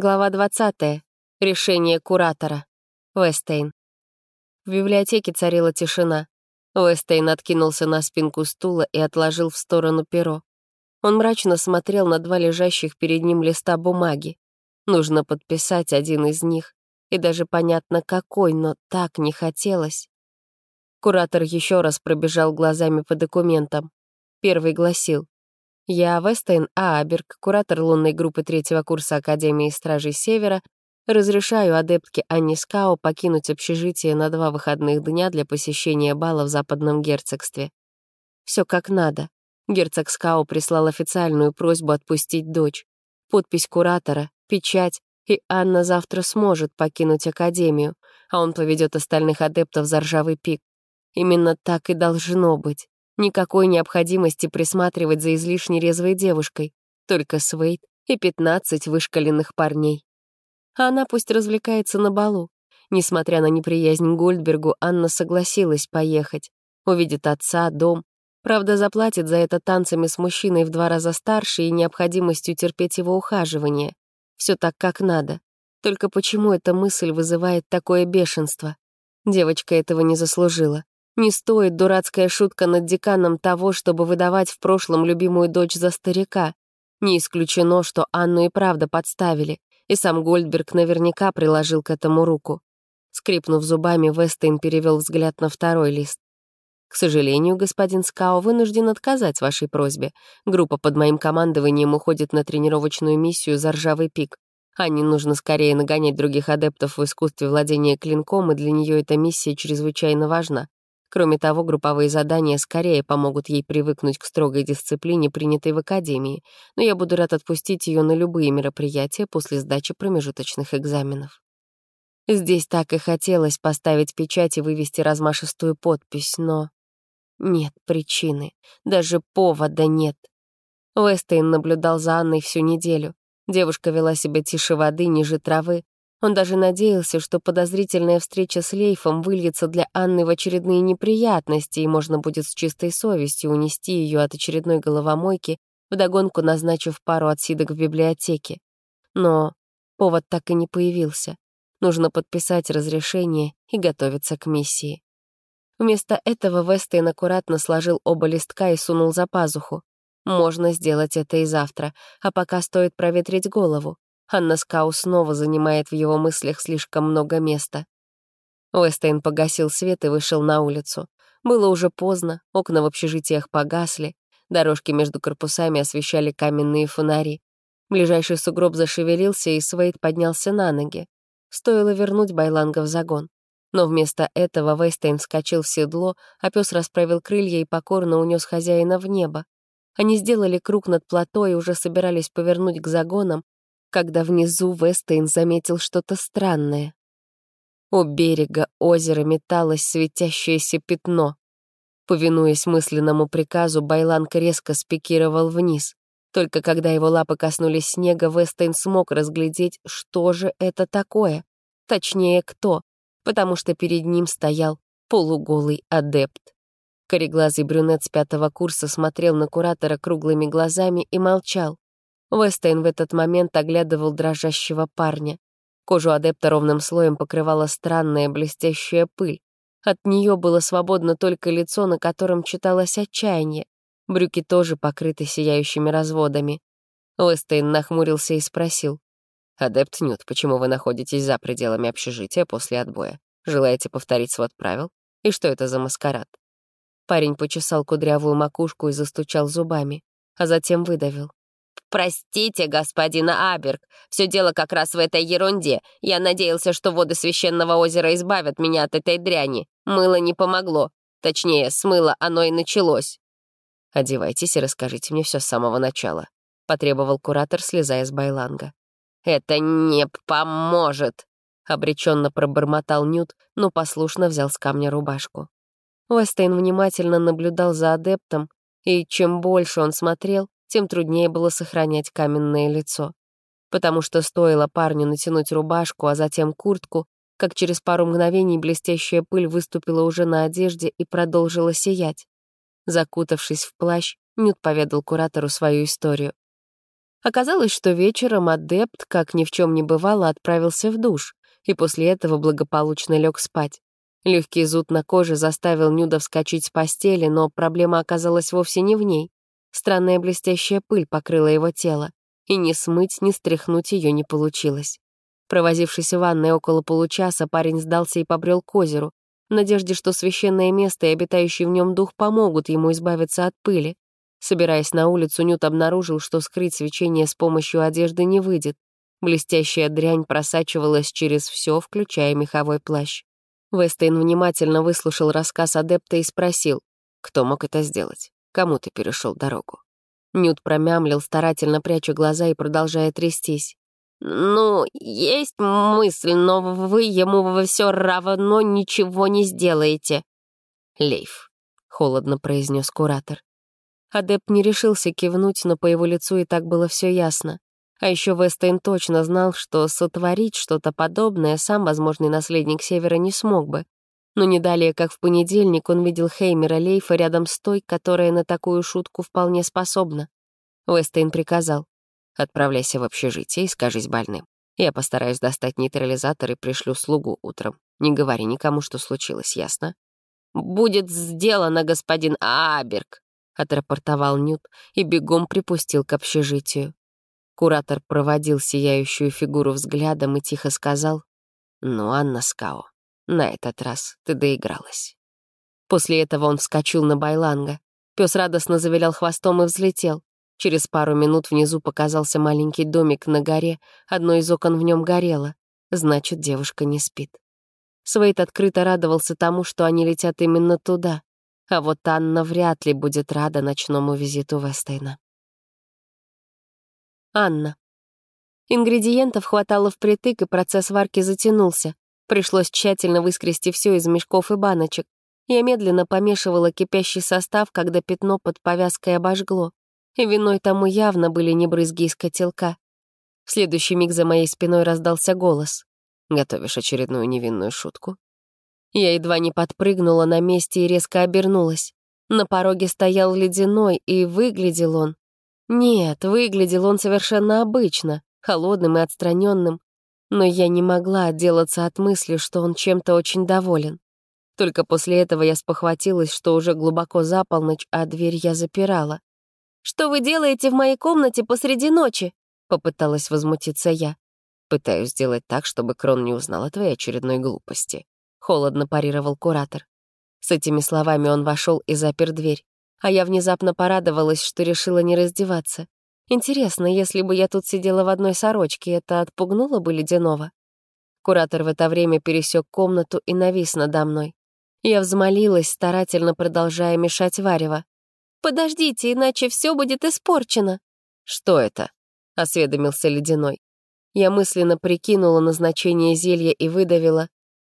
Глава 20. Решение куратора. Вестейн. В библиотеке царила тишина. Вестейн откинулся на спинку стула и отложил в сторону перо. Он мрачно смотрел на два лежащих перед ним листа бумаги. Нужно подписать один из них. И даже понятно, какой, но так не хотелось. Куратор еще раз пробежал глазами по документам. Первый гласил я, Вестейн Ааберг, куратор лунной группы третьего курса Академии Стражей Севера, разрешаю адептке Анне Скао покинуть общежитие на два выходных дня для посещения бала в Западном герцогстве. Все как надо. Герцог Скао прислал официальную просьбу отпустить дочь. Подпись куратора, печать, и Анна завтра сможет покинуть Академию, а он поведет остальных адептов за ржавый пик. Именно так и должно быть. Никакой необходимости присматривать за излишне резвой девушкой. Только Свейт и 15 вышкаленных парней. А она пусть развлекается на балу. Несмотря на неприязнь Гольдбергу, Анна согласилась поехать. Увидит отца, дом. Правда, заплатит за это танцами с мужчиной в два раза старше и необходимостью терпеть его ухаживание. Все так, как надо. Только почему эта мысль вызывает такое бешенство? Девочка этого не заслужила. Не стоит дурацкая шутка над деканом того, чтобы выдавать в прошлом любимую дочь за старика. Не исключено, что Анну и правда подставили, и сам Гольдберг наверняка приложил к этому руку. Скрипнув зубами, Вестейн перевел взгляд на второй лист. «К сожалению, господин Скао вынужден отказать вашей просьбе. Группа под моим командованием уходит на тренировочную миссию за ржавый пик. Анне нужно скорее нагонять других адептов в искусстве владения клинком, и для нее эта миссия чрезвычайно важна. Кроме того, групповые задания скорее помогут ей привыкнуть к строгой дисциплине, принятой в академии, но я буду рад отпустить ее на любые мероприятия после сдачи промежуточных экзаменов. Здесь так и хотелось поставить печать и вывести размашистую подпись, но... Нет причины, даже повода нет. Вестейн наблюдал за Анной всю неделю. Девушка вела себя тише воды, ниже травы, он даже надеялся, что подозрительная встреча с Лейфом выльется для Анны в очередные неприятности, и можно будет с чистой совестью унести ее от очередной головомойки, вдогонку назначив пару отсидок в библиотеке. Но повод так и не появился. Нужно подписать разрешение и готовиться к миссии. Вместо этого Вестейн аккуратно сложил оба листка и сунул за пазуху. Можно сделать это и завтра, а пока стоит проветрить голову. Анна Скау снова занимает в его мыслях слишком много места. Уэстейн погасил свет и вышел на улицу. Было уже поздно, окна в общежитиях погасли, дорожки между корпусами освещали каменные фонари. Ближайший сугроб зашевелился, и Свейд поднялся на ноги. Стоило вернуть Байланга в загон. Но вместо этого Вестейн вскочил в седло, а пес расправил крылья и покорно унес хозяина в небо. Они сделали круг над плато и уже собирались повернуть к загонам, когда внизу Вестейн заметил что-то странное. У берега озера металось светящееся пятно. Повинуясь мысленному приказу, Байланка резко спикировал вниз. Только когда его лапы коснулись снега, Вестейн смог разглядеть, что же это такое. Точнее, кто, потому что перед ним стоял полуголый адепт. Кареглазый брюнет с пятого курса смотрел на куратора круглыми глазами и молчал. Вестейн в этот момент оглядывал дрожащего парня. Кожу адепта ровным слоем покрывала странная блестящая пыль. От нее было свободно только лицо, на котором читалось отчаяние. Брюки тоже покрыты сияющими разводами. Вестейн нахмурился и спросил. «Адепт Нют, почему вы находитесь за пределами общежития после отбоя? Желаете повторить свод правил? И что это за маскарад?» Парень почесал кудрявую макушку и застучал зубами, а затем выдавил. «Простите, господин Аберг, все дело как раз в этой ерунде. Я надеялся, что воды священного озера избавят меня от этой дряни. Мыло не помогло. Точнее, с мыла оно и началось». «Одевайтесь и расскажите мне все с самого начала», — потребовал куратор, слезая с байланга. «Это не поможет», — обреченно пробормотал Нют, но послушно взял с камня рубашку. Уэстейн внимательно наблюдал за адептом, и чем больше он смотрел, тем труднее было сохранять каменное лицо. Потому что стоило парню натянуть рубашку, а затем куртку, как через пару мгновений блестящая пыль выступила уже на одежде и продолжила сиять. Закутавшись в плащ, Нют поведал куратору свою историю. Оказалось, что вечером адепт, как ни в чем не бывало, отправился в душ, и после этого благополучно лег спать. Легкий зуд на коже заставил Нюда вскочить с постели, но проблема оказалась вовсе не в ней. Странная блестящая пыль покрыла его тело, и ни смыть, ни стряхнуть ее не получилось. Провозившись в ванной около получаса, парень сдался и побрел к озеру, в надежде, что священное место и обитающий в нем дух помогут ему избавиться от пыли. Собираясь на улицу, Нют обнаружил, что скрыть свечение с помощью одежды не выйдет. Блестящая дрянь просачивалась через все, включая меховой плащ. Вестейн внимательно выслушал рассказ адепта и спросил, кто мог это сделать, кому ты перешел дорогу. Нют промямлил, старательно пряча глаза и продолжая трястись. «Ну, есть мысль, но вы ему все равно ничего не сделаете». «Лейф», — холодно произнес куратор. Адепт не решился кивнуть, но по его лицу и так было все ясно. А еще Вестейн точно знал, что сотворить что-то подобное сам возможный наследник Севера не смог бы. Но не далее, как в понедельник, он видел Хеймера Лейфа рядом с той, которая на такую шутку вполне способна. Вестейн приказал. «Отправляйся в общежитие и скажись больным. Я постараюсь достать нейтрализатор и пришлю слугу утром. Не говори никому, что случилось, ясно?» «Будет сделано, господин Аберг», — отрапортовал Нют и бегом припустил к общежитию. Куратор проводил сияющую фигуру взглядом и тихо сказал, «Ну, Анна Скао, на этот раз ты доигралась». После этого он вскочил на байланга. Пес радостно завилял хвостом и взлетел. Через пару минут внизу показался маленький домик на горе, одно из окон в нем горело. Значит, девушка не спит. Свейт открыто радовался тому, что они летят именно туда. А вот Анна вряд ли будет рада ночному визиту Вестейна. Анна. Ингредиентов хватало впритык, и процесс варки затянулся. Пришлось тщательно выскрести все из мешков и баночек. Я медленно помешивала кипящий состав, когда пятно под повязкой обожгло. И виной тому явно были не брызги из котелка. В следующий миг за моей спиной раздался голос. «Готовишь очередную невинную шутку?» Я едва не подпрыгнула на месте и резко обернулась. На пороге стоял ледяной, и выглядел он нет, выглядел он совершенно обычно, холодным и отстраненным, но я не могла отделаться от мысли, что он чем-то очень доволен. Только после этого я спохватилась, что уже глубоко за полночь, а дверь я запирала. «Что вы делаете в моей комнате посреди ночи?» — попыталась возмутиться я. «Пытаюсь сделать так, чтобы Крон не узнал о твоей очередной глупости», — холодно парировал куратор. С этими словами он вошел и запер дверь а я внезапно порадовалась, что решила не раздеваться. Интересно, если бы я тут сидела в одной сорочке, это отпугнуло бы Ледяного? Куратор в это время пересек комнату и навис надо мной. Я взмолилась, старательно продолжая мешать варево. «Подождите, иначе все будет испорчено». «Что это?» — осведомился Ледяной. Я мысленно прикинула назначение зелья и выдавила.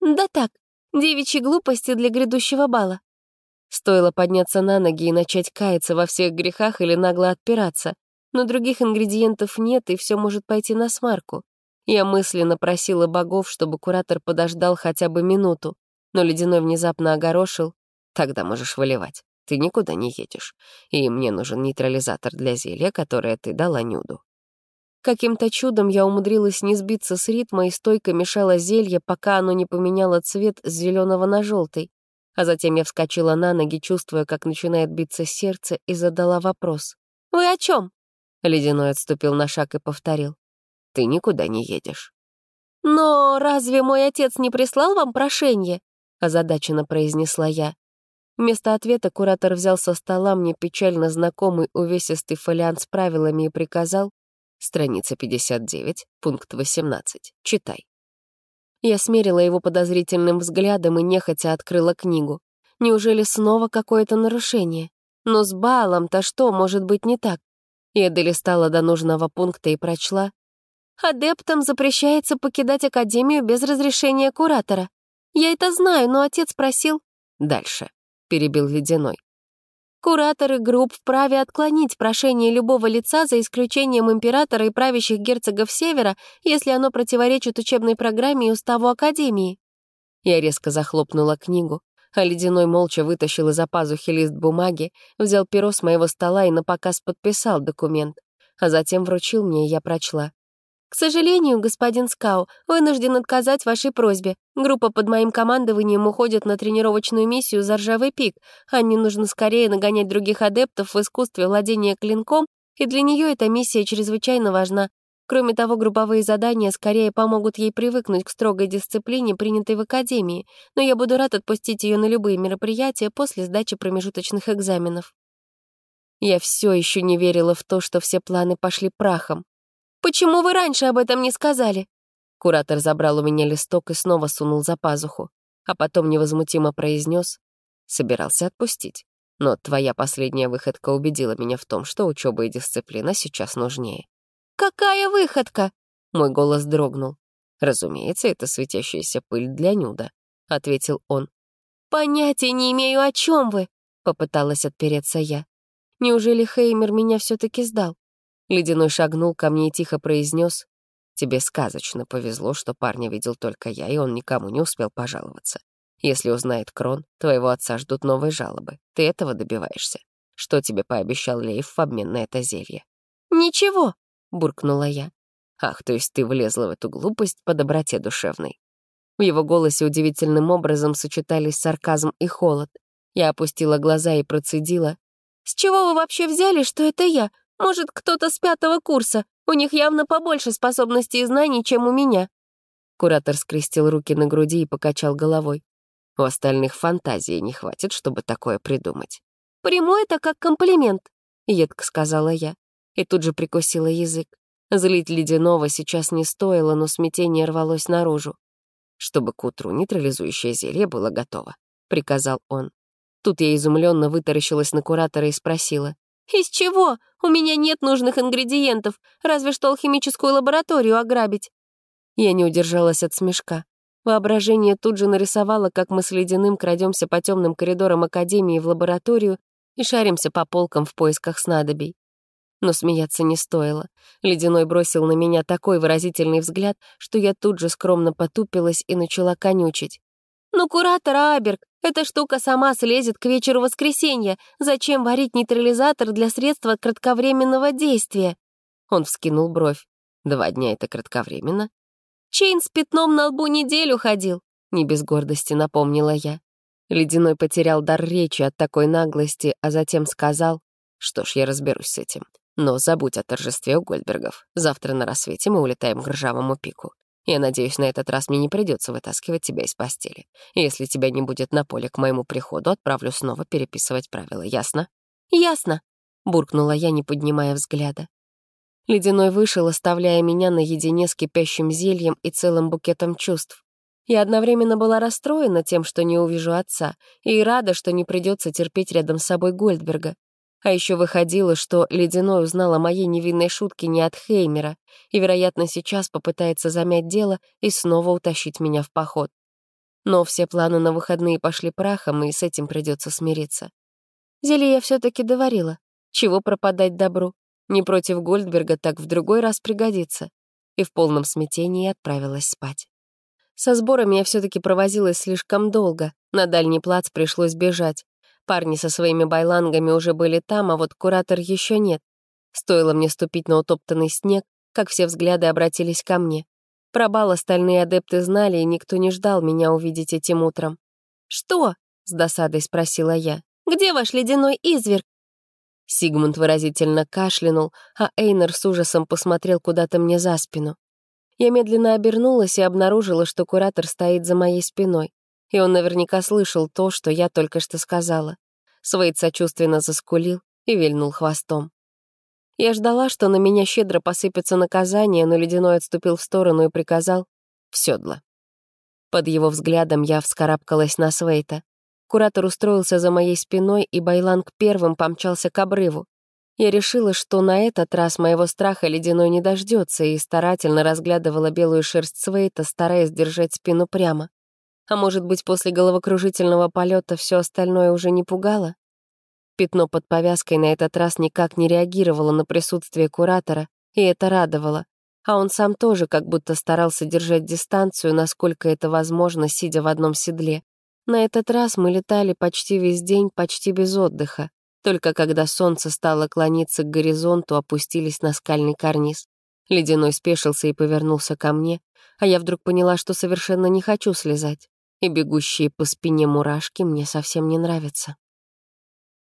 «Да так, девичьи глупости для грядущего бала». Стоило подняться на ноги и начать каяться во всех грехах или нагло отпираться. Но других ингредиентов нет, и все может пойти на смарку. Я мысленно просила богов, чтобы куратор подождал хотя бы минуту, но Ледяной внезапно огорошил. «Тогда можешь выливать. Ты никуда не едешь. И мне нужен нейтрализатор для зелья, которое ты дала Нюду». Каким-то чудом я умудрилась не сбиться с ритма и стойко мешала зелье, пока оно не поменяло цвет с зеленого на желтый. А затем я вскочила на ноги, чувствуя, как начинает биться сердце, и задала вопрос. «Вы о чем? Ледяной отступил на шаг и повторил. «Ты никуда не едешь». «Но разве мой отец не прислал вам прошение?» — озадаченно произнесла я. Вместо ответа куратор взял со стола мне печально знакомый увесистый фолиант с правилами и приказал «Страница 59, пункт 18. Читай». Я смерила его подозрительным взглядом и нехотя открыла книгу. Неужели снова какое-то нарушение? Но с Балом-то что может быть не так? Я долистала до нужного пункта и прочла. «Адептам запрещается покидать Академию без разрешения куратора. Я это знаю, но отец просил...» «Дальше», — перебил Ледяной. Кураторы групп вправе отклонить прошение любого лица за исключением императора и правящих герцогов Севера, если оно противоречит учебной программе и уставу Академии. Я резко захлопнула книгу, а Ледяной молча вытащил из-за пазухи лист бумаги, взял перо с моего стола и напоказ подписал документ. а затем вручил мне, и я прочла. «К сожалению, господин Скау, вынужден отказать вашей просьбе. Группа под моим командованием уходит на тренировочную миссию за ржавый пик. Анне нужно скорее нагонять других адептов в искусстве владения клинком, и для нее эта миссия чрезвычайно важна. Кроме того, групповые задания скорее помогут ей привыкнуть к строгой дисциплине, принятой в академии, но я буду рад отпустить ее на любые мероприятия после сдачи промежуточных экзаменов. Я все еще не верила в то, что все планы пошли прахом. «Почему вы раньше об этом не сказали?» Куратор забрал у меня листок и снова сунул за пазуху, а потом невозмутимо произнес, собирался отпустить. Но твоя последняя выходка убедила меня в том, что учеба и дисциплина сейчас нужнее. «Какая выходка?» — мой голос дрогнул. «Разумеется, это светящаяся пыль для Нюда», — ответил он. «Понятия не имею, о чем вы», — попыталась отпереться я. «Неужели Хеймер меня все таки сдал?» Ледяной шагнул ко мне и тихо произнес: «Тебе сказочно повезло, что парня видел только я, и он никому не успел пожаловаться. Если узнает Крон, твоего отца ждут новые жалобы. Ты этого добиваешься. Что тебе пообещал Лейф в обмен на это зелье?» «Ничего», — буркнула я. «Ах, то есть ты влезла в эту глупость по доброте душевной». В его голосе удивительным образом сочетались сарказм и холод. Я опустила глаза и процедила. «С чего вы вообще взяли, что это я? Может, кто-то с пятого курса? У них явно побольше способностей и знаний, чем у меня». Куратор скрестил руки на груди и покачал головой. У остальных фантазии не хватит, чтобы такое придумать. «Приму это как комплимент», — едко сказала я и тут же прикусила язык. Злить ледяного сейчас не стоило, но смятение рвалось наружу. «Чтобы к утру нейтрализующее зелье было готово», — приказал он. Тут я изумленно вытаращилась на куратора и спросила. «Из чего? У меня нет нужных ингредиентов, разве что алхимическую лабораторию ограбить». Я не удержалась от смешка. Воображение тут же нарисовало, как мы с Ледяным крадемся по темным коридорам Академии в лабораторию и шаримся по полкам в поисках снадобий. Но смеяться не стоило. Ледяной бросил на меня такой выразительный взгляд, что я тут же скромно потупилась и начала конючить. «Ну, куратор Аберг, эта штука сама слезет к вечеру воскресенья. Зачем варить нейтрализатор для средства кратковременного действия?» Он вскинул бровь. «Два дня — это кратковременно?» «Чейн с пятном на лбу неделю ходил», — не без гордости напомнила я. Ледяной потерял дар речи от такой наглости, а затем сказал, «Что ж, я разберусь с этим. Но забудь о торжестве у Гольдбергов. Завтра на рассвете мы улетаем к ржавому пику. Я надеюсь, на этот раз мне не придется вытаскивать тебя из постели. Если тебя не будет на поле к моему приходу, отправлю снова переписывать правила, ясно? Ясно, буркнула я, не поднимая взгляда. Ледяной вышел, оставляя меня наедине с кипящим зельем и целым букетом чувств. Я одновременно была расстроена тем, что не увижу отца, и рада, что не придется терпеть рядом с собой Гольдберга. А еще выходило, что Ледяной узнал о моей невинной шутке не от Хеймера и, вероятно, сейчас попытается замять дело и снова утащить меня в поход. Но все планы на выходные пошли прахом, и с этим придется смириться. Зелье я все таки доварила. Чего пропадать добру? Не против Гольдберга, так в другой раз пригодится. И в полном смятении отправилась спать. Со сборами я все таки провозилась слишком долго. На дальний плац пришлось бежать. Парни со своими байлангами уже были там, а вот куратор еще нет. Стоило мне ступить на утоптанный снег, как все взгляды обратились ко мне. Про бал остальные адепты знали, и никто не ждал меня увидеть этим утром. «Что?» — с досадой спросила я. «Где ваш ледяной изверг?» Сигмунд выразительно кашлянул, а Эйнер с ужасом посмотрел куда-то мне за спину. Я медленно обернулась и обнаружила, что куратор стоит за моей спиной и он наверняка слышал то, что я только что сказала. Свейд сочувственно заскулил и вильнул хвостом. Я ждала, что на меня щедро посыпется наказание, но Ледяной отступил в сторону и приказал «в седло». Под его взглядом я вскарабкалась на Свейта. Куратор устроился за моей спиной, и Байланг первым помчался к обрыву. Я решила, что на этот раз моего страха Ледяной не дождется, и старательно разглядывала белую шерсть Свейта, стараясь держать спину прямо. А может быть, после головокружительного полета все остальное уже не пугало? Пятно под повязкой на этот раз никак не реагировало на присутствие куратора, и это радовало. А он сам тоже как будто старался держать дистанцию, насколько это возможно, сидя в одном седле. На этот раз мы летали почти весь день, почти без отдыха. Только когда солнце стало клониться к горизонту, опустились на скальный карниз. Ледяной спешился и повернулся ко мне, а я вдруг поняла, что совершенно не хочу слезать, и бегущие по спине мурашки мне совсем не нравятся.